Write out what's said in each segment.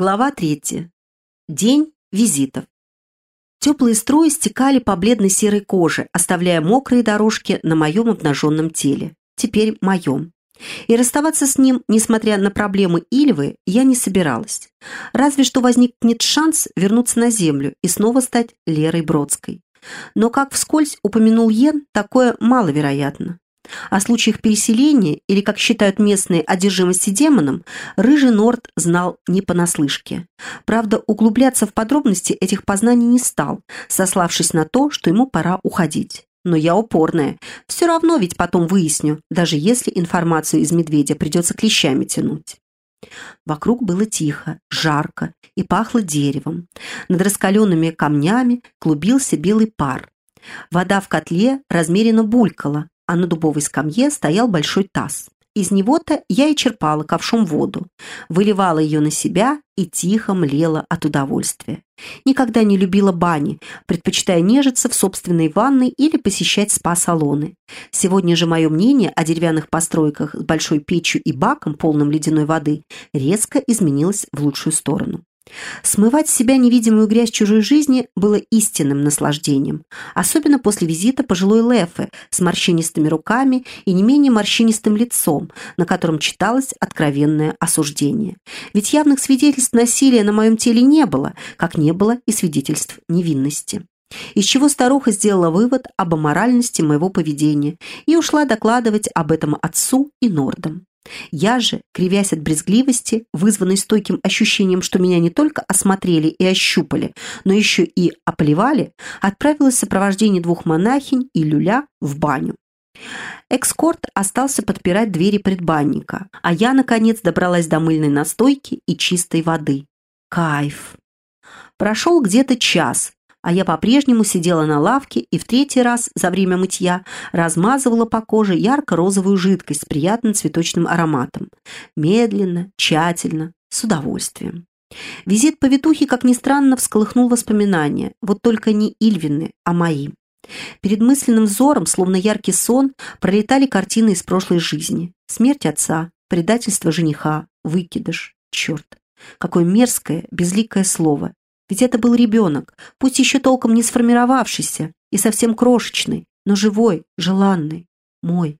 Глава третья. День визитов. Теплые струи стекали по бледной серой коже, оставляя мокрые дорожки на моем обнаженном теле. Теперь моем. И расставаться с ним, несмотря на проблемы Ильвы, я не собиралась. Разве что возникнет шанс вернуться на землю и снова стать Лерой Бродской. Но, как вскользь упомянул Йен, такое маловероятно. О случаях переселения, или, как считают местные, одержимости демоном, Рыжий Норд знал не понаслышке. Правда, углубляться в подробности этих познаний не стал, сославшись на то, что ему пора уходить. Но я упорная. Все равно ведь потом выясню, даже если информацию из медведя придется клещами тянуть. Вокруг было тихо, жарко и пахло деревом. Над раскаленными камнями клубился белый пар. Вода в котле размеренно булькала, а на дубовой скамье стоял большой таз. Из него-то я и черпала ковшом воду, выливала ее на себя и тихо млела от удовольствия. Никогда не любила бани, предпочитая нежиться в собственной ванной или посещать спа-салоны. Сегодня же мое мнение о деревянных постройках с большой печью и баком, полным ледяной воды, резко изменилось в лучшую сторону. Смывать с себя невидимую грязь чужой жизни было истинным наслаждением, особенно после визита пожилой Лефы с морщинистыми руками и не менее морщинистым лицом, на котором читалось откровенное осуждение. Ведь явных свидетельств насилия на моем теле не было, как не было и свидетельств невинности. Из чего старуха сделала вывод об аморальности моего поведения и ушла докладывать об этом отцу и Нордам. Я же, кривясь от брезгливости, вызванной стойким ощущением, что меня не только осмотрели и ощупали, но еще и оплевали, отправилась в сопровождении двух монахинь и люля в баню. Экскорт остался подпирать двери предбанника, а я, наконец, добралась до мыльной настойки и чистой воды. Кайф! Прошел где-то час, а я по-прежнему сидела на лавке и в третий раз за время мытья размазывала по коже ярко-розовую жидкость с приятным цветочным ароматом. Медленно, тщательно, с удовольствием. Визит повитухи, как ни странно, всколыхнул воспоминания, вот только не Ильвины, а мои. Перед мысленным взором, словно яркий сон, пролетали картины из прошлой жизни. Смерть отца, предательство жениха, выкидыш. Черт, какое мерзкое, безликое слово. Ведь это был ребенок, пусть еще толком не сформировавшийся и совсем крошечный, но живой, желанный, мой.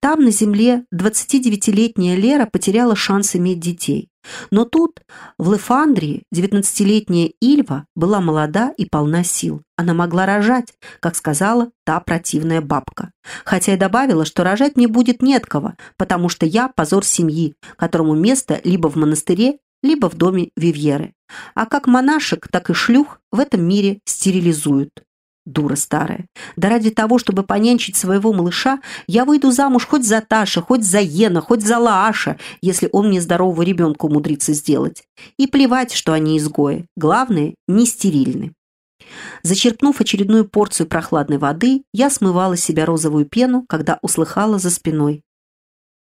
Там, на земле, 29-летняя Лера потеряла шанс иметь детей. Но тут, в Лефандрии, 19-летняя Ильва была молода и полна сил. Она могла рожать, как сказала та противная бабка. Хотя и добавила, что рожать мне будет не от кого, потому что я позор семьи, которому место либо в монастыре, либо в доме Вивьеры. А как монашек, так и шлюх в этом мире стерилизуют. Дура старая. Да ради того, чтобы понянчить своего малыша, я выйду замуж хоть за Таша, хоть за Ена, хоть за Лааша, если он мне здорового ребенка умудрится сделать. И плевать, что они изгои. Главное, не стерильны. Зачерпнув очередную порцию прохладной воды, я смывала с себя розовую пену, когда услыхала за спиной.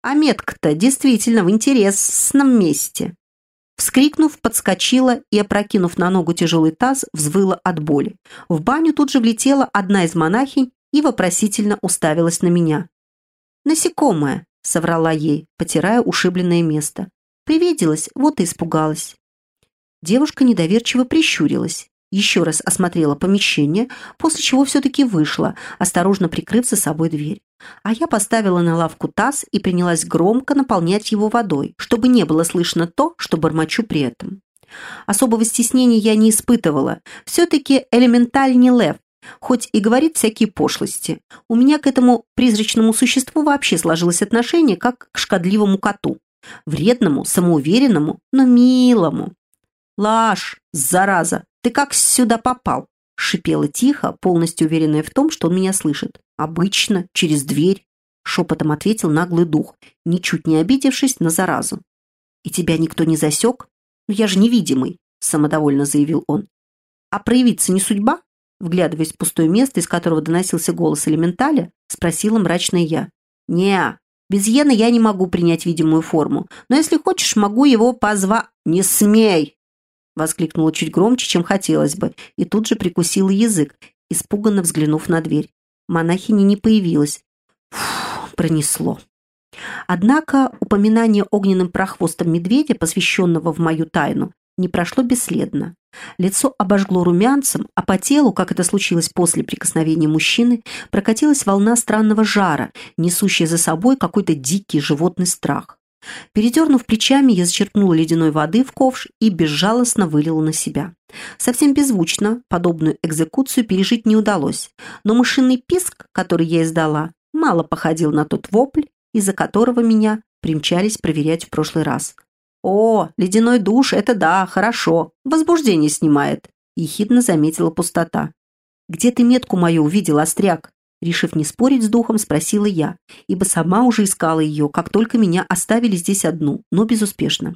А метка-то действительно в интересном месте. Вскрикнув, подскочила и, опрокинув на ногу тяжелый таз, взвыла от боли. В баню тут же влетела одна из монахинь и вопросительно уставилась на меня. «Насекомое», — соврала ей, потирая ушибленное место. Привиделась, вот и испугалась. Девушка недоверчиво прищурилась еще раз осмотрела помещение, после чего все-таки вышла, осторожно прикрыв за собой дверь. А я поставила на лавку таз и принялась громко наполнять его водой, чтобы не было слышно то, что бормочу при этом. Особого стеснения я не испытывала. Все-таки элементальный лев, хоть и говорит всякие пошлости. У меня к этому призрачному существу вообще сложилось отношение, как к шкодливому коту. Вредному, самоуверенному, но милому. «Лаш, зараза, ты как сюда попал?» Шипела тихо, полностью уверенная в том, что он меня слышит. «Обычно, через дверь», — шепотом ответил наглый дух, ничуть не обидевшись на заразу. «И тебя никто не засек? Ну я же невидимый», — самодовольно заявил он. «А проявиться не судьба?» Вглядываясь в пустое место, из которого доносился голос элементаля, спросила мрачная я. не без Йена я не могу принять видимую форму, но если хочешь, могу его позва...» «Не смей!» Воскликнула чуть громче, чем хотелось бы, и тут же прикусила язык, испуганно взглянув на дверь. Монахиня не появилась. Фух, пронесло. Однако упоминание огненным прохвостом медведя, посвященного в мою тайну, не прошло бесследно. Лицо обожгло румянцем, а по телу, как это случилось после прикосновения мужчины, прокатилась волна странного жара, несущая за собой какой-то дикий животный страх. Передернув плечами, я зачерпнула ледяной воды в ковш и безжалостно вылила на себя. Совсем беззвучно подобную экзекуцию пережить не удалось, но мышиный писк, который я издала, мало походил на тот вопль, из-за которого меня примчались проверять в прошлый раз. «О, ледяной душ, это да, хорошо, возбуждение снимает», ехидно заметила пустота. «Где ты метку мою увидел, остряк?» Решив не спорить с духом, спросила я, ибо сама уже искала ее, как только меня оставили здесь одну, но безуспешно.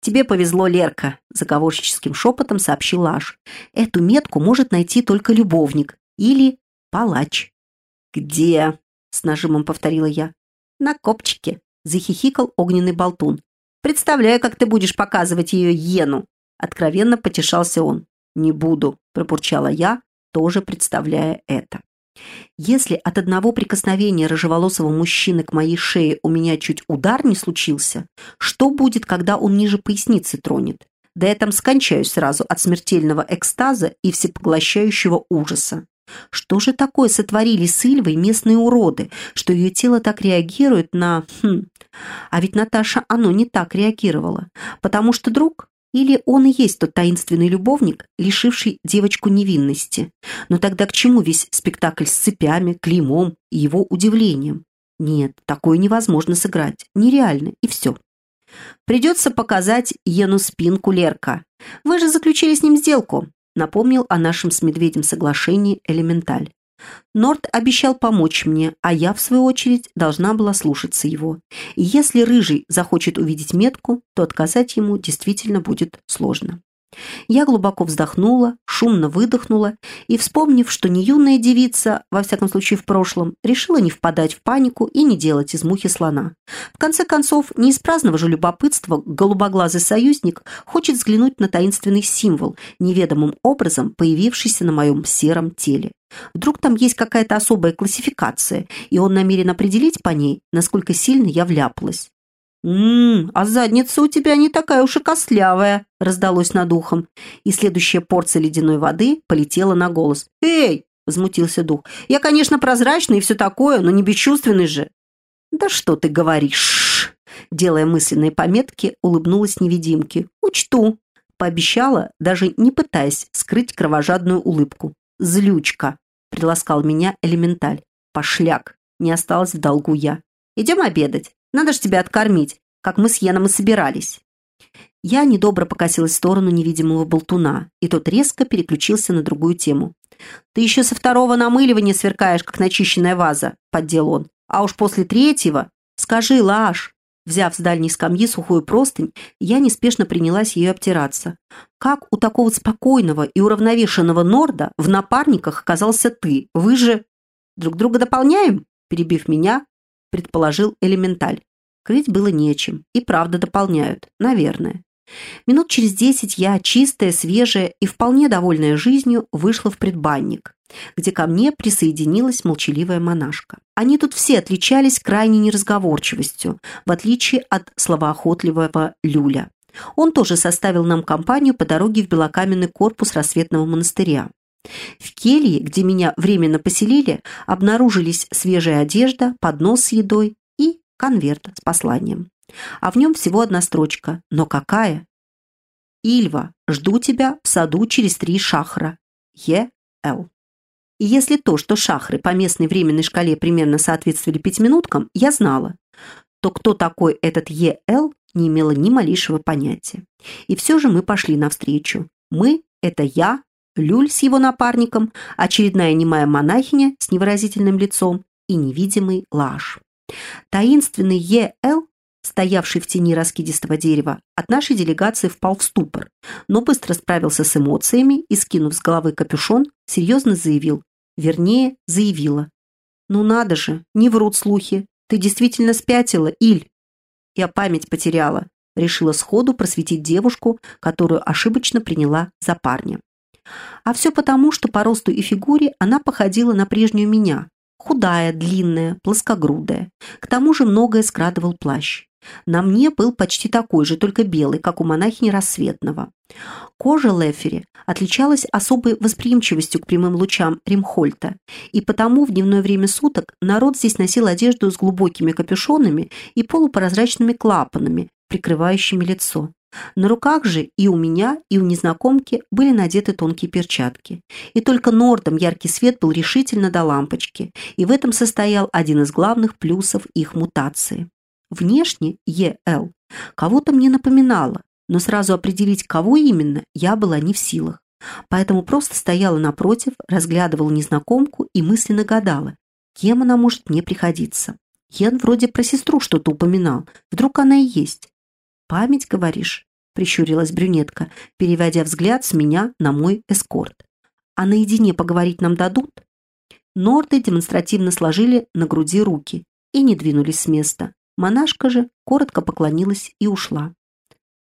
«Тебе повезло, Лерка», – заговорщическим шепотом сообщил Аш. «Эту метку может найти только любовник или палач». «Где?» – с нажимом повторила я. «На копчике», – захихикал огненный болтун. «Представляю, как ты будешь показывать ее Йену», – откровенно потешался он. «Не буду», – пробурчала я, тоже представляя это. Если от одного прикосновения рыжеволосого мужчины к моей шее у меня чуть удар не случился, что будет, когда он ниже поясницы тронет? Да я там скончаюсь сразу от смертельного экстаза и всепоглощающего ужаса. Что же такое сотворили с Ильвой местные уроды, что ее тело так реагирует на... Хм... А ведь Наташа оно не так реагировала, потому что друг или он и есть тот таинственный любовник, лишивший девочку невинности? Но тогда к чему весь спектакль с цепями, клеймом и его удивлением? Нет, такое невозможно сыграть. Нереально, и все. Придется показать Ену спинку Лерка. Вы же заключили с ним сделку, напомнил о нашем с медведем соглашении Элементаль. Норт обещал помочь мне, а я, в свою очередь, должна была слушаться его. И если Рыжий захочет увидеть метку, то отказать ему действительно будет сложно. Я глубоко вздохнула, шумно выдохнула и, вспомнив, что не юная девица, во всяком случае в прошлом, решила не впадать в панику и не делать из мухи слона. В конце концов, не из праздного же любопытства голубоглазый союзник хочет взглянуть на таинственный символ, неведомым образом появившийся на моем сером теле. Вдруг там есть какая-то особая классификация, и он намерен определить по ней, насколько сильно я вляпалась. «Ммм, а задница у тебя не такая уж и костлявая», – раздалось над ухом, и следующая порция ледяной воды полетела на голос. «Эй!» – возмутился дух. «Я, конечно, прозрачный и все такое, но не бесчувственный же». «Да что ты говоришь?» Делая мысленные пометки, улыбнулась невидимке. «Учту», – пообещала, даже не пытаясь скрыть кровожадную улыбку. «Злючка», – приласкал меня элементаль. «Пошляк», – не осталось в долгу я. «Идем обедать». Надо же тебя откормить, как мы с Йеном и собирались». Я недобро покосилась в сторону невидимого болтуна, и тот резко переключился на другую тему. «Ты еще со второго намыливания сверкаешь, как начищенная ваза», — поддел он. «А уж после третьего...» «Скажи, Лаш!» Взяв с дальней скамьи сухую простынь, я неспешно принялась ее обтираться. «Как у такого спокойного и уравновешенного Норда в напарниках оказался ты? Вы же...» «Друг друга дополняем?» Перебив меня, предположил элементаль. Крыть было нечем, и правда дополняют, наверное. Минут через десять я, чистая, свежая и вполне довольная жизнью, вышла в предбанник, где ко мне присоединилась молчаливая монашка. Они тут все отличались крайней неразговорчивостью, в отличие от словоохотливого Люля. Он тоже составил нам компанию по дороге в белокаменный корпус рассветного монастыря. В келье, где меня временно поселили, обнаружились свежая одежда, поднос с едой и конверт с посланием. А в нем всего одна строчка. Но какая? «Ильва, жду тебя в саду через три шахра. Е.Л.» И если то, что шахры по местной временной шкале примерно соответствовали пятиминуткам, я знала, то кто такой этот Е.Л. не имела ни малейшего понятия. И все же мы пошли навстречу. Мы – это я, Люль с его напарником, очередная немая монахиня с невыразительным лицом и невидимый Лаш. Таинственный Е.Л., стоявший в тени раскидистого дерева, от нашей делегации впал в ступор, но быстро справился с эмоциями и, скинув с головы капюшон, серьезно заявил, вернее, заявила. «Ну надо же, не врут слухи. Ты действительно спятила, Иль!» Я память потеряла, решила сходу просветить девушку, которую ошибочно приняла за парня. А все потому, что по росту и фигуре она походила на прежнюю меня. Худая, длинная, плоскогрудая. К тому же многое скрадывал плащ. На мне был почти такой же, только белый, как у монахини Рассветного. Кожа Лефери отличалась особой восприимчивостью к прямым лучам Римхольта, и потому в дневное время суток народ здесь носил одежду с глубокими капюшонами и полупрозрачными клапанами, прикрывающими лицо. На руках же и у меня, и у незнакомки были надеты тонкие перчатки. И только нордом яркий свет был решительно до лампочки, и в этом состоял один из главных плюсов их мутации. Внешне Е.Л. кого-то мне напоминала, но сразу определить, кого именно, я была не в силах. Поэтому просто стояла напротив, разглядывала незнакомку и мысленно гадала, кем она может мне приходиться. Йен вроде про сестру что-то упоминал. Вдруг она и есть. «Память, говоришь?» — прищурилась брюнетка, переводя взгляд с меня на мой эскорт. «А наедине поговорить нам дадут?» Норды демонстративно сложили на груди руки и не двинулись с места. Монашка же коротко поклонилась и ушла.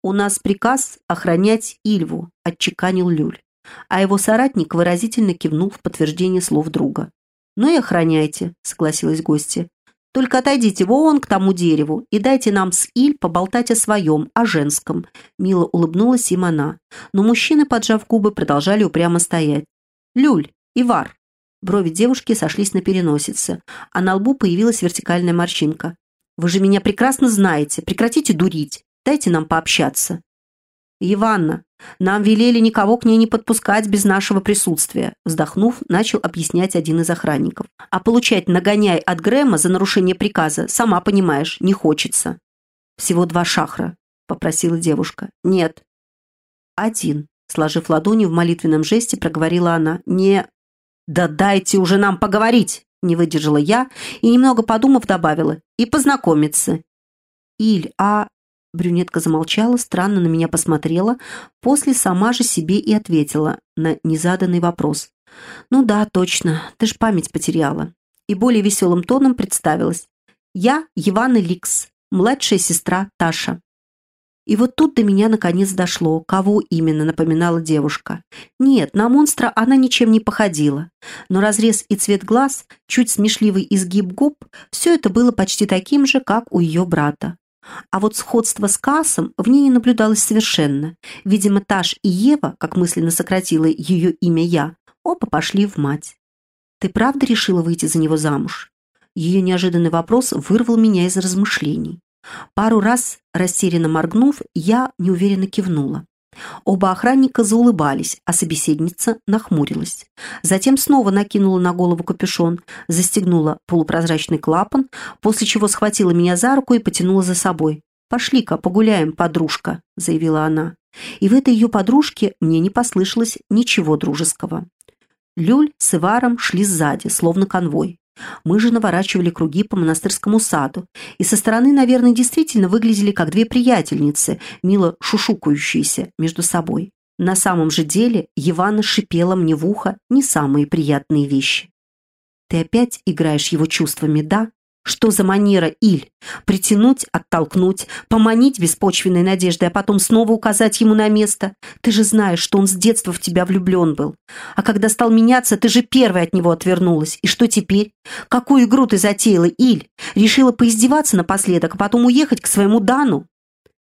«У нас приказ охранять Ильву», — отчеканил Люль. А его соратник выразительно кивнул в подтверждение слов друга. «Ну и охраняйте», — согласилась гостья. «Только отойдите вон к тому дереву и дайте нам с Иль поболтать о своем, о женском», — мило улыбнулась им она. Но мужчины, поджав губы, продолжали упрямо стоять. «Люль, Ивар». Брови девушки сошлись на переносице, а на лбу появилась вертикальная морщинка. «Вы же меня прекрасно знаете. Прекратите дурить. Дайте нам пообщаться». «Иванна, нам велели никого к ней не подпускать без нашего присутствия», вздохнув, начал объяснять один из охранников. «А получать нагоняй от Грэма за нарушение приказа, сама понимаешь, не хочется». «Всего два шахра», — попросила девушка. «Нет». «Один», — сложив ладони в молитвенном жесте, проговорила она. «Не...» «Да дайте уже нам поговорить!» Не выдержала я и, немного подумав, добавила. «И познакомиться». «Иль, а Брюнетка замолчала, странно на меня посмотрела, после сама же себе и ответила на незаданный вопрос. «Ну да, точно, ты ж память потеряла». И более веселым тоном представилась. «Я Евана Ликс, младшая сестра Таша». И вот тут до меня наконец дошло, кого именно напоминала девушка. Нет, на монстра она ничем не походила. Но разрез и цвет глаз, чуть смешливый изгиб губ, все это было почти таким же, как у ее брата. А вот сходство с Кассом в ней не наблюдалось совершенно. Видимо, Таш и Ева, как мысленно сократила ее имя я, оба пошли в мать. «Ты правда решила выйти за него замуж?» Ее неожиданный вопрос вырвал меня из размышлений. Пару раз, растерянно моргнув, я неуверенно кивнула. Оба охранника заулыбались, а собеседница нахмурилась. Затем снова накинула на голову капюшон, застегнула полупрозрачный клапан, после чего схватила меня за руку и потянула за собой. «Пошли-ка, погуляем, подружка», — заявила она. И в этой ее подружке мне не послышалось ничего дружеского. Люль с Иваром шли сзади, словно конвой. Мы же наворачивали круги по монастырскому саду, и со стороны, наверное, действительно выглядели как две приятельницы, мило шушукающиеся между собой. На самом же деле Евана шипела мне в ухо не самые приятные вещи. «Ты опять играешь его чувствами, да?» Что за манера, Иль? Притянуть, оттолкнуть, поманить беспочвенной надеждой, а потом снова указать ему на место? Ты же знаешь, что он с детства в тебя влюблен был. А когда стал меняться, ты же первой от него отвернулась. И что теперь? Какую игру ты затеяла, Иль? Решила поиздеваться напоследок, а потом уехать к своему Дану?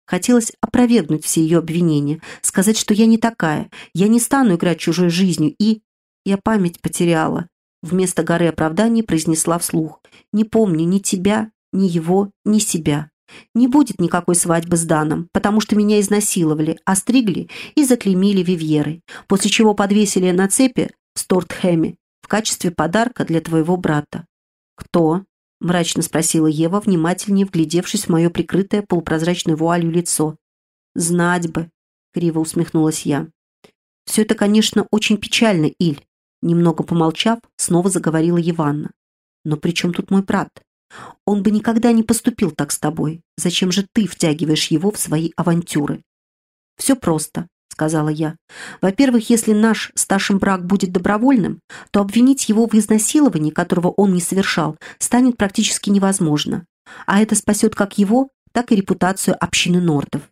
Хотелось опровергнуть все ее обвинения, сказать, что я не такая, я не стану играть чужой жизнью, и... Я память потеряла. Вместо горы оправданий произнесла вслух. «Не помню ни тебя, ни его, ни себя. Не будет никакой свадьбы с Даном, потому что меня изнасиловали, остригли и заклеймили Вивьерой, после чего подвесили на цепи в Стортхэме в качестве подарка для твоего брата». «Кто?» – мрачно спросила Ева, внимательнее вглядевшись в мое прикрытое полупрозрачной вуалью лицо. «Знать бы», – криво усмехнулась я. «Все это, конечно, очень печально, Иль. Немного помолчав, снова заговорила Еванна. «Но при чем тут мой брат? Он бы никогда не поступил так с тобой. Зачем же ты втягиваешь его в свои авантюры?» «Все просто», — сказала я. «Во-первых, если наш с Ташем брак будет добровольным, то обвинить его в изнасиловании, которого он не совершал, станет практически невозможно. А это спасет как его, так и репутацию общины нордов.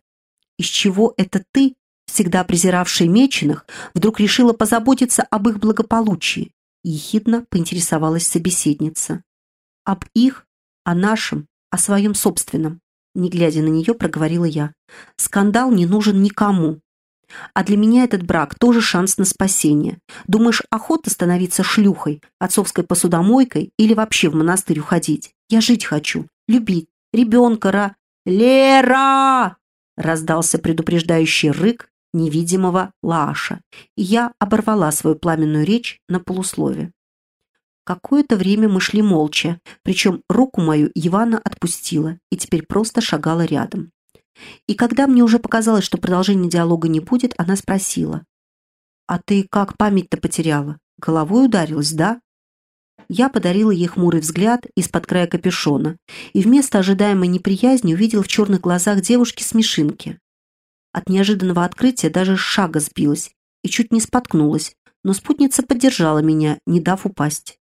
Из чего это ты всегда презиравшая меченых, вдруг решила позаботиться об их благополучии. Ехидно поинтересовалась собеседница. Об их, о нашем, о своем собственном. Не глядя на нее, проговорила я. Скандал не нужен никому. А для меня этот брак тоже шанс на спасение. Думаешь, охота становиться шлюхой, отцовской посудомойкой или вообще в монастырь уходить? Я жить хочу, любить, ребенка, ра... «Лера!» — раздался предупреждающий рык невидимого Лааша, и я оборвала свою пламенную речь на полуслове. Какое-то время мы шли молча, причем руку мою Ивана отпустила и теперь просто шагала рядом. И когда мне уже показалось, что продолжения диалога не будет, она спросила. «А ты как память-то потеряла? Головой ударилась, да?» Я подарила ей хмурый взгляд из-под края капюшона и вместо ожидаемой неприязни увидела в черных глазах девушки смешинки. От неожиданного открытия даже шага сбилась и чуть не споткнулась, но спутница поддержала меня, не дав упасть.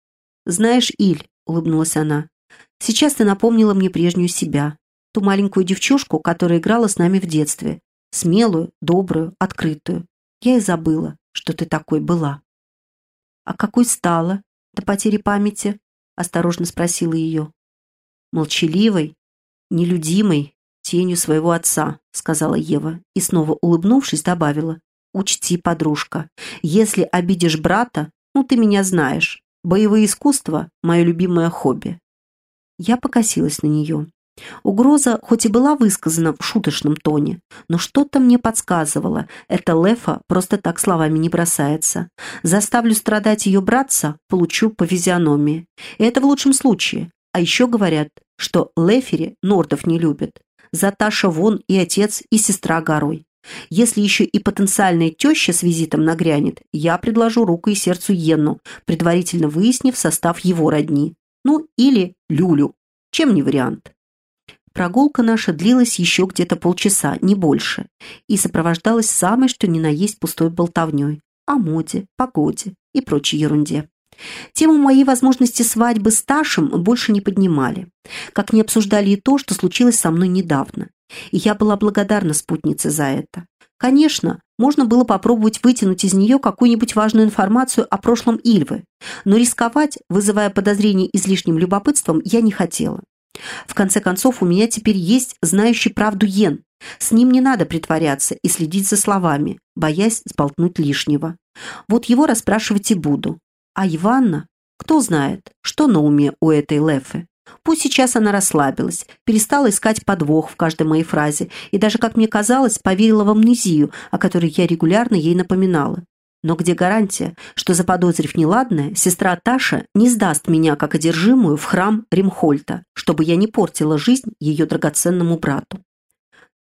«Знаешь, Иль», — улыбнулась она, — «сейчас ты напомнила мне прежнюю себя, ту маленькую девчушку, которая играла с нами в детстве, смелую, добрую, открытую. Я и забыла, что ты такой была». «А какой стала?» до потери памяти?» — осторожно спросила ее. «Молчаливой, нелюдимой, тенью своего отца», — сказала Ева, и снова улыбнувшись добавила. «Учти, подружка, если обидишь брата, ну ты меня знаешь, боевые искусства — мое любимое хобби». Я покосилась на нее. Угроза хоть и была высказана в шуточном тоне, но что-то мне подсказывало, это Лефа просто так словами не бросается. Заставлю страдать ее братца, получу по физиономии. И это в лучшем случае. А еще говорят, что Лефери нордов не любят. Заташа вон и отец, и сестра горой. Если еще и потенциальная теща с визитом нагрянет, я предложу руку и сердцу Йенну, предварительно выяснив состав его родни. Ну, или Люлю. Чем не вариант? Прогулка наша длилась еще где-то полчаса, не больше, и сопровождалась самой что ни на есть пустой болтовней о моде, погоде и прочей ерунде. Тему моей возможности свадьбы с Ташем больше не поднимали, как не обсуждали и то, что случилось со мной недавно. И я была благодарна спутнице за это. Конечно, можно было попробовать вытянуть из нее какую-нибудь важную информацию о прошлом Ильвы, но рисковать, вызывая подозрения излишним любопытством, я не хотела. В конце концов, у меня теперь есть знающий правду Йен. С ним не надо притворяться и следить за словами, боясь сболтнуть лишнего. Вот его расспрашивать и буду. А Иванна? Кто знает, что на уме у этой Лефы? Пусть сейчас она расслабилась, перестала искать подвох в каждой моей фразе и даже, как мне казалось, поверила в амнезию, о которой я регулярно ей напоминала. Но где гарантия, что заподозрив неладное, сестра Таша не сдаст меня как одержимую в храм Римхольта, чтобы я не портила жизнь ее драгоценному брату?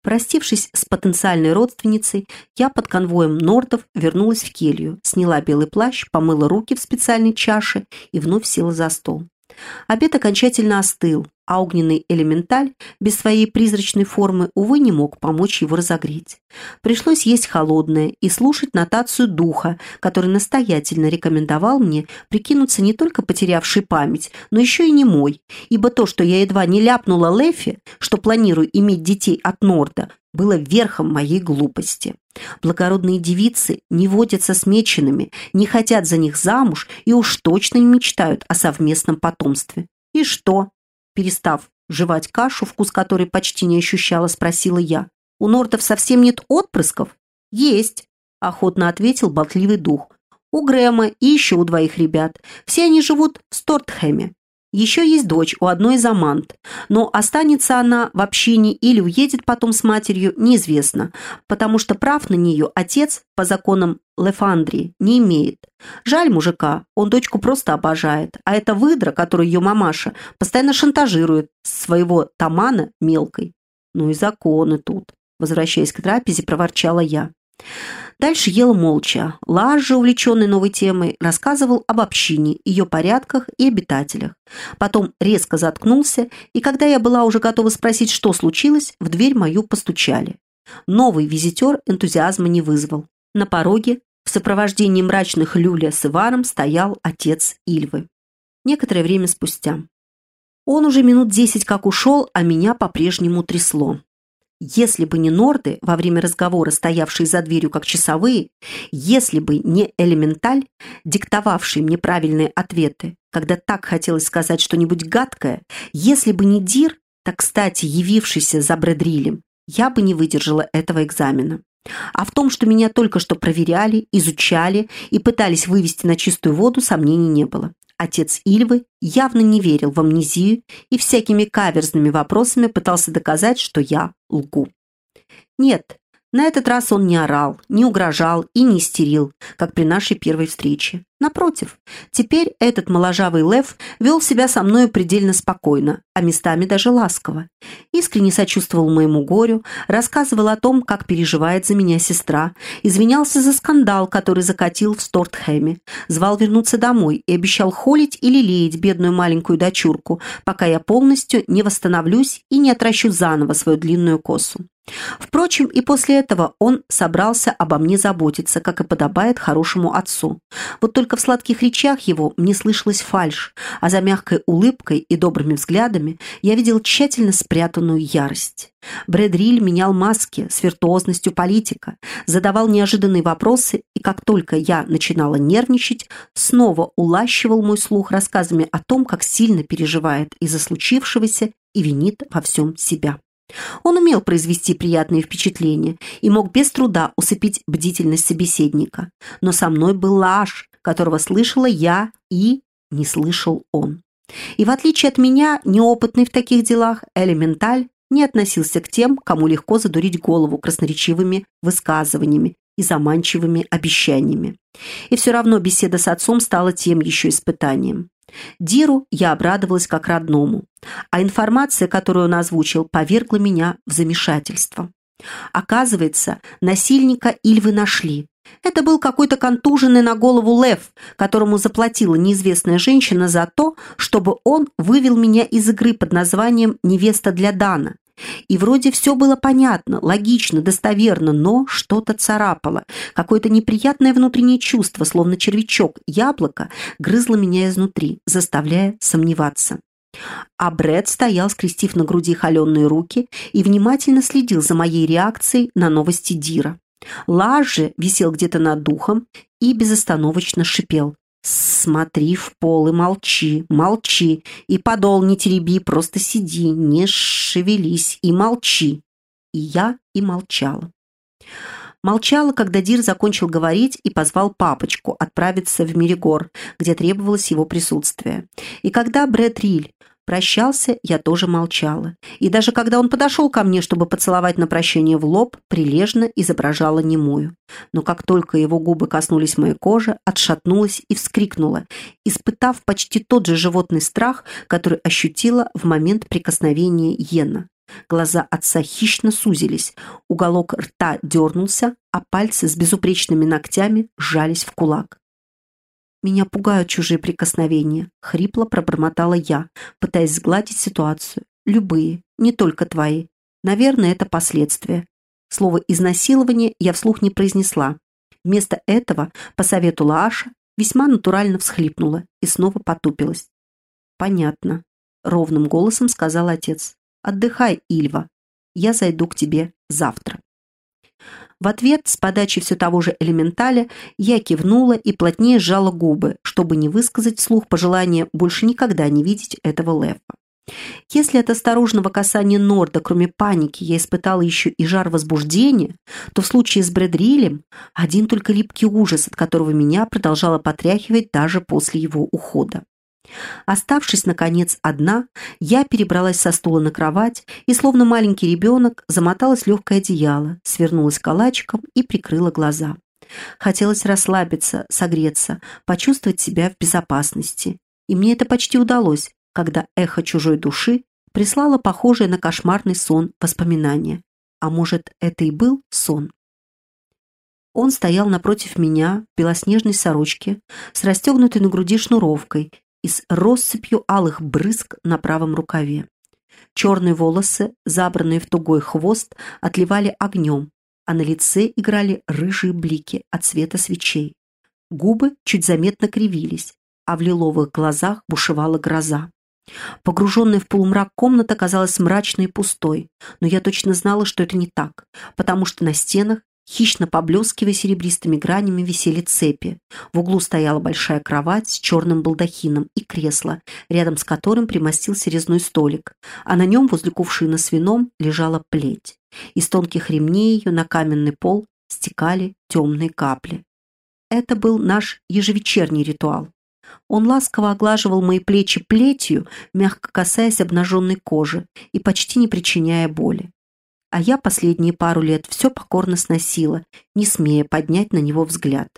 Простившись с потенциальной родственницей, я под конвоем нордов вернулась в келью, сняла белый плащ, помыла руки в специальной чаше и вновь села за стол. Обед окончательно остыл, а огненный элементаль без своей призрачной формы, увы, не мог помочь его разогреть. Пришлось есть холодное и слушать нотацию духа, который настоятельно рекомендовал мне прикинуться не только потерявшей память, но еще и немой, ибо то, что я едва не ляпнула Лефи, что планирую иметь детей от Норда, было верхом моей глупости. Благородные девицы не водятся с меченными, не хотят за них замуж и уж точно не мечтают о совместном потомстве. И что? Перестав жевать кашу, вкус которой почти не ощущала, спросила я. «У нортов совсем нет отпрысков?» «Есть», – охотно ответил болтливый дух. «У Грэма и еще у двоих ребят. Все они живут в Стортхэме. Еще есть дочь у одной из амант, но останется она в общине или уедет потом с матерью, неизвестно, потому что прав на нее отец по законам Лефандрии не имеет. Жаль мужика, он дочку просто обожает, а эта выдра, которую ее мамаша, постоянно шантажирует своего тамана мелкой. Ну и законы тут, возвращаясь к трапезе, проворчала я. Дальше ела молча. Лаш же, увлеченный новой темой, рассказывал об общине, ее порядках и обитателях. Потом резко заткнулся, и когда я была уже готова спросить, что случилось, в дверь мою постучали. Новый визитер энтузиазма не вызвал. На пороге, в сопровождении мрачных Люля с Иваном, стоял отец Ильвы. Некоторое время спустя. Он уже минут десять как ушел, а меня по-прежнему трясло. Если бы не норды, во время разговора стоявшие за дверью как часовые, если бы не элементаль, диктовавший мне правильные ответы, когда так хотелось сказать что-нибудь гадкое, если бы не Дир, так, кстати, явившийся за Брэдрилем, я бы не выдержала этого экзамена. А в том, что меня только что проверяли, изучали и пытались вывести на чистую воду, сомнений не было. Отец Ильвы явно не верил в амнезию и всякими каверзными вопросами пытался доказать, что я лгу. Нет, на этот раз он не орал, не угрожал и не истерил, как при нашей первой встрече. Напротив, теперь этот моложавый лев вел себя со мною предельно спокойно, а местами даже ласково. Искренне сочувствовал моему горю, рассказывал о том, как переживает за меня сестра, извинялся за скандал, который закатил в Стортхэме, звал вернуться домой и обещал холить и лелеять бедную маленькую дочурку, пока я полностью не восстановлюсь и не отращу заново свою длинную косу. Впрочем, и после этого он собрался обо мне заботиться, как и подобает хорошему отцу. Вот только в сладких речах его мне слышалась фальшь, а за мягкой улыбкой и добрыми взглядами я видел тщательно спрятанную ярость. Брэдриль менял маски с виртуозностью политика, задавал неожиданные вопросы, и как только я начинала нервничать, снова улащивал мой слух рассказами о том, как сильно переживает из-за случившегося и винит во всем себя. Он умел произвести приятные впечатления и мог без труда усыпить бдительность собеседника. Но со мной был Лаш, которого слышала я и не слышал он. И в отличие от меня, неопытный в таких делах, элементаль не относился к тем, кому легко задурить голову красноречивыми высказываниями и заманчивыми обещаниями. И все равно беседа с отцом стала тем еще испытанием. Диру я обрадовалась как родному, а информация, которую он озвучил, повергла меня в замешательство. Оказывается, насильника Ильвы нашли. Это был какой-то контуженный на голову лев, которому заплатила неизвестная женщина за то, чтобы он вывел меня из игры под названием «Невеста для Дана», и вроде все было понятно, логично, достоверно, но что-то царапало. Какое-то неприятное внутреннее чувство, словно червячок, яблоко, грызло меня изнутри, заставляя сомневаться. А Брэд стоял, скрестив на груди холеные руки, и внимательно следил за моей реакцией на новости Дира. Лаж же висел где-то над духом и безостановочно шипел. Смотри в пол и молчи, молчи, и подол не тереби, просто сиди, не шевелись и молчи. И я и молчала. Молчала, когда Дир закончил говорить и позвал папочку отправиться в Миригор, где требовалось его присутствие. И когда Брэд Риль Прощался, я тоже молчала. И даже когда он подошел ко мне, чтобы поцеловать на прощание в лоб, прилежно изображала немую. Но как только его губы коснулись моей кожи, отшатнулась и вскрикнула, испытав почти тот же животный страх, который ощутила в момент прикосновения Йена. Глаза отца хищно сузились, уголок рта дернулся, а пальцы с безупречными ногтями сжались в кулак. «Меня пугают чужие прикосновения», — хрипло пробормотала я, пытаясь сгладить ситуацию. «Любые, не только твои. Наверное, это последствия». Слово «изнасилование» я вслух не произнесла. Вместо этого, по совету Лааша, весьма натурально всхлипнула и снова потупилась. «Понятно», — ровным голосом сказал отец. «Отдыхай, Ильва. Я зайду к тебе завтра». В ответ, с подачи все того же элементаля, я кивнула и плотнее сжала губы, чтобы не высказать вслух пожелание больше никогда не видеть этого Лефа. Если от осторожного касания Норда, кроме паники, я испытала еще и жар возбуждения, то в случае с Брэдрилем один только липкий ужас, от которого меня продолжало потряхивать даже после его ухода. Оставшись, наконец, одна, я перебралась со стула на кровать и, словно маленький ребенок, замоталась легкое одеяло, свернулась калачиком и прикрыла глаза. Хотелось расслабиться, согреться, почувствовать себя в безопасности. И мне это почти удалось, когда эхо чужой души прислало похожее на кошмарный сон воспоминания. А может, это и был сон? Он стоял напротив меня в белоснежной сорочке с расстегнутой на груди шнуровкой и с россыпью алых брызг на правом рукаве. Черные волосы, забранные в тугой хвост, отливали огнем, а на лице играли рыжие блики от цвета свечей. Губы чуть заметно кривились, а в лиловых глазах бушевала гроза. Погруженная в полумрак комната казалась мрачной и пустой, но я точно знала, что это не так, потому что на стенах Хищно поблескивая серебристыми гранями висели цепи. В углу стояла большая кровать с черным балдахином и кресло, рядом с которым примостился резной столик, а на нем возле кувшина с вином лежала плеть. Из тонких ремней ее на каменный пол стекали темные капли. Это был наш ежевечерний ритуал. Он ласково оглаживал мои плечи плетью, мягко касаясь обнаженной кожи и почти не причиняя боли. А я последние пару лет все покорно сносила, не смея поднять на него взгляд.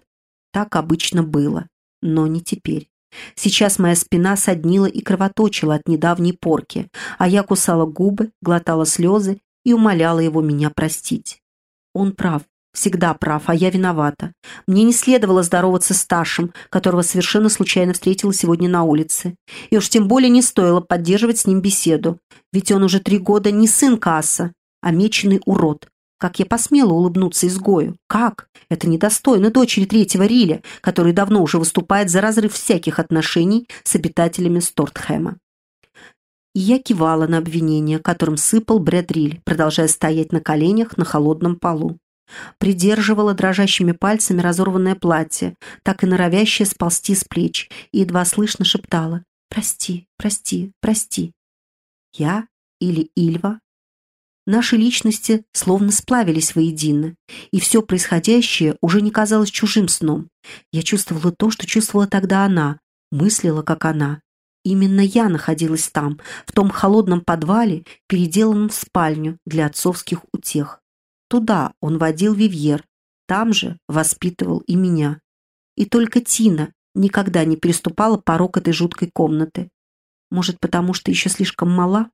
Так обычно было, но не теперь. Сейчас моя спина соднила и кровоточила от недавней порки, а я кусала губы, глотала слезы и умоляла его меня простить. Он прав, всегда прав, а я виновата. Мне не следовало здороваться с Ташем, которого совершенно случайно встретила сегодня на улице. И уж тем более не стоило поддерживать с ним беседу, ведь он уже три года не сын Касса, меченый урод. Как я посмела улыбнуться изгою? Как? Это недостойно дочери третьего Риля, который давно уже выступает за разрыв всяких отношений с обитателями Стортхэма. И я кивала на обвинение, которым сыпал Брэд Риль, продолжая стоять на коленях на холодном полу. Придерживала дрожащими пальцами разорванное платье, так и норовящее сползти с плеч, и едва слышно шептала «Прости, прости, прости». Я или Ильва Наши личности словно сплавились воедино, и все происходящее уже не казалось чужим сном. Я чувствовала то, что чувствовала тогда она, мыслила, как она. Именно я находилась там, в том холодном подвале, переделанном в спальню для отцовских утех. Туда он водил Вивьер, там же воспитывал и меня. И только Тина никогда не переступала порог этой жуткой комнаты. Может, потому что еще слишком мала?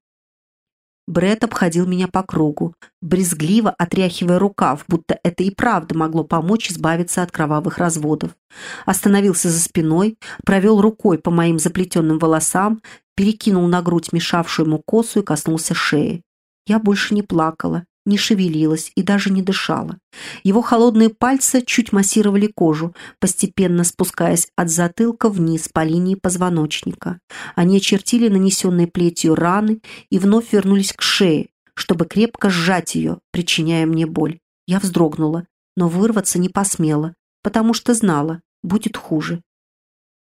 Бред обходил меня по кругу, брезгливо отряхивая рукав, будто это и правда могло помочь избавиться от кровавых разводов. Остановился за спиной, провел рукой по моим заплетенным волосам, перекинул на грудь мешавшую ему косу и коснулся шеи. Я больше не плакала, не шевелилась и даже не дышала. Его холодные пальцы чуть массировали кожу, постепенно спускаясь от затылка вниз по линии позвоночника. Они очертили нанесенные плетью раны и вновь вернулись к шее, чтобы крепко сжать ее, причиняя мне боль. Я вздрогнула, но вырваться не посмела, потому что знала, будет хуже.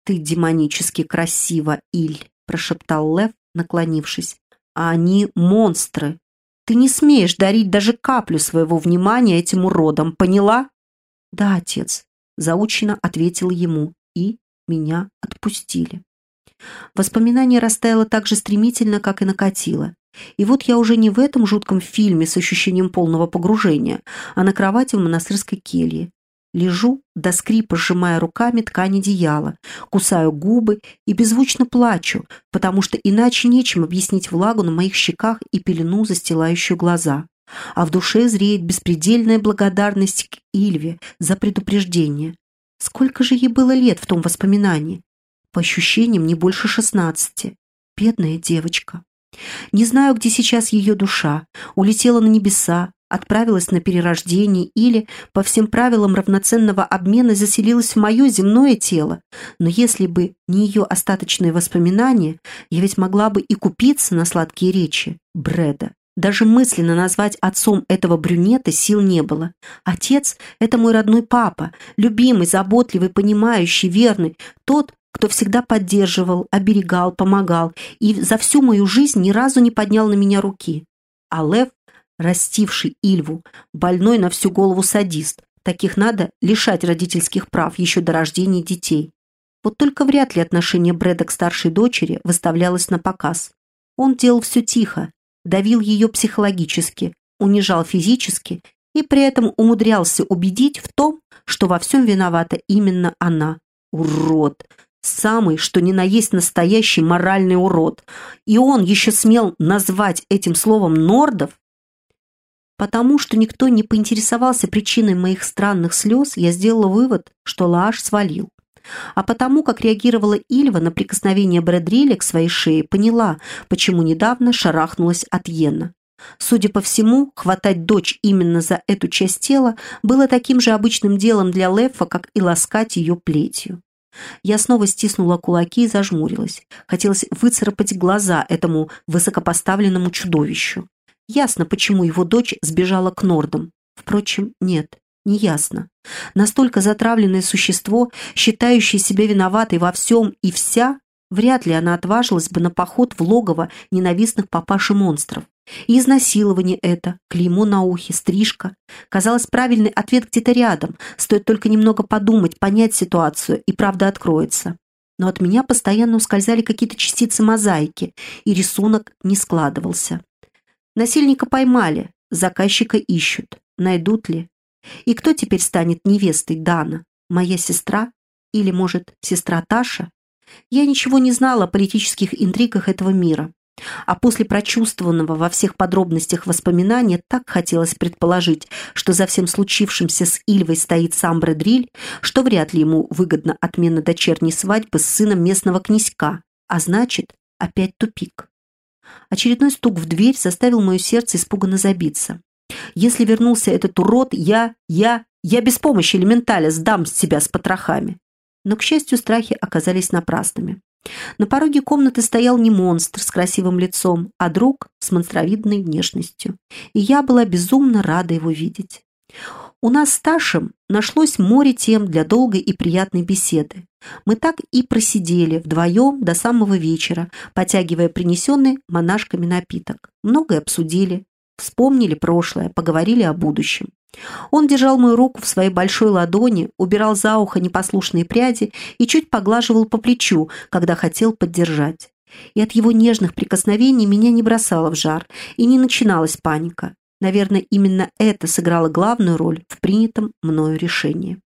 «Ты демонически красива, Иль», – прошептал Лев, наклонившись. «А они монстры, ты не смеешь дарить даже каплю своего внимания этим уродам, поняла?» «Да, отец», — заучено ответил ему, и меня отпустили. Воспоминание растаяло так же стремительно, как и накатило. И вот я уже не в этом жутком фильме с ощущением полного погружения, а на кровати в монастырской келье. Лежу, до скрипа сжимая руками ткань одеяла, кусаю губы и беззвучно плачу, потому что иначе нечем объяснить влагу на моих щеках и пелену, застилающую глаза. А в душе зреет беспредельная благодарность к Ильве за предупреждение. Сколько же ей было лет в том воспоминании? По ощущениям, не больше шестнадцати. Бедная девочка. Не знаю, где сейчас ее душа. Улетела на небеса, отправилась на перерождение или, по всем правилам равноценного обмена, заселилась в мое земное тело. Но если бы не ее остаточные воспоминания, я ведь могла бы и купиться на сладкие речи Брэда. Даже мысленно назвать отцом этого брюнета сил не было. Отец – это мой родной папа, любимый, заботливый, понимающий, верный, тот, кто всегда поддерживал, оберегал, помогал и за всю мою жизнь ни разу не поднял на меня руки. А Лев растивший Ильву, больной на всю голову садист. Таких надо лишать родительских прав еще до рождения детей. Вот только вряд ли отношение Брэда к старшей дочери выставлялось на показ. Он делал все тихо, давил ее психологически, унижал физически и при этом умудрялся убедить в том, что во всем виновата именно она. Урод! Самый, что ни на есть настоящий моральный урод. И он еще смел назвать этим словом нордов? Потому что никто не поинтересовался причиной моих странных слез, я сделала вывод, что Лааш свалил. А потому, как реагировала Ильва на прикосновение Брэдриля к своей шее, поняла, почему недавно шарахнулась от Йена. Судя по всему, хватать дочь именно за эту часть тела было таким же обычным делом для Лефа, как и ласкать ее плетью. Я снова стиснула кулаки и зажмурилась. Хотелось выцарапать глаза этому высокопоставленному чудовищу. Ясно, почему его дочь сбежала к Нордам. Впрочем, нет, не ясно. Настолько затравленное существо, считающее себя виноватой во всем и вся, вряд ли она отважилась бы на поход в логово ненавистных папаши монстров. И изнасилование это, клеймо на ухе, стрижка. Казалось, правильный ответ где-то рядом. Стоит только немного подумать, понять ситуацию, и правда откроется. Но от меня постоянно ускользали какие-то частицы мозаики, и рисунок не складывался. Насильника поймали, заказчика ищут. Найдут ли? И кто теперь станет невестой Дана? Моя сестра? Или, может, сестра Таша? Я ничего не знала о политических интригах этого мира. А после прочувствованного во всех подробностях воспоминания так хотелось предположить, что за всем случившимся с Ильвой стоит сам Брэдриль, что вряд ли ему выгодна отмена дочерней свадьбы с сыном местного князька, а значит, опять тупик. Очередной стук в дверь заставил мое сердце испуганно забиться. Если вернулся этот урод, я, я, я без помощи элементаля сдам себя с потрохами. Но, к счастью, страхи оказались напрасными. На пороге комнаты стоял не монстр с красивым лицом, а друг с монстровидной внешностью. И я была безумно рада его видеть. У нас с Ташем нашлось море тем для долгой и приятной беседы. Мы так и просидели вдвоем до самого вечера, потягивая принесенный монашками напиток. Многое обсудили, вспомнили прошлое, поговорили о будущем. Он держал мою руку в своей большой ладони, убирал за ухо непослушные пряди и чуть поглаживал по плечу, когда хотел поддержать. И от его нежных прикосновений меня не бросало в жар, и не начиналась паника. Наверное, именно это сыграло главную роль в принятом мною решении.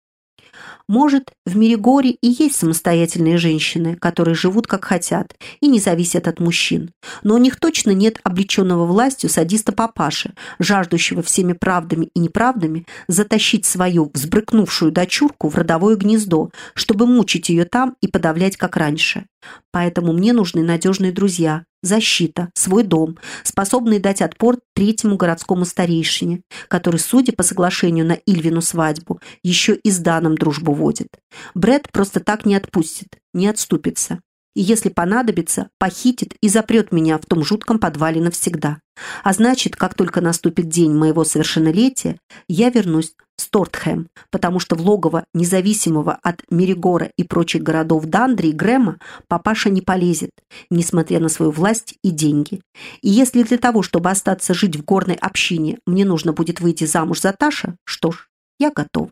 Может, в мире горе и есть самостоятельные женщины, которые живут как хотят и не зависят от мужчин. Но у них точно нет облеченного властью садиста-папаши, жаждущего всеми правдами и неправдами затащить свою взбрыкнувшую дочурку в родовое гнездо, чтобы мучить ее там и подавлять как раньше. Поэтому мне нужны надежные друзья, защита, свой дом, способные дать отпор третьему городскому старейшине, который, судя по соглашению на Ильвину свадьбу, еще и с Даном дружбу водит. Бред просто так не отпустит, не отступится и, если понадобится, похитит и запрет меня в том жутком подвале навсегда. А значит, как только наступит день моего совершеннолетия, я вернусь в Стортхэм, потому что в логово независимого от Меригора и прочих городов Дандри и Грэма папаша не полезет, несмотря на свою власть и деньги. И если для того, чтобы остаться жить в горной общине, мне нужно будет выйти замуж за Таша, что ж, я готова.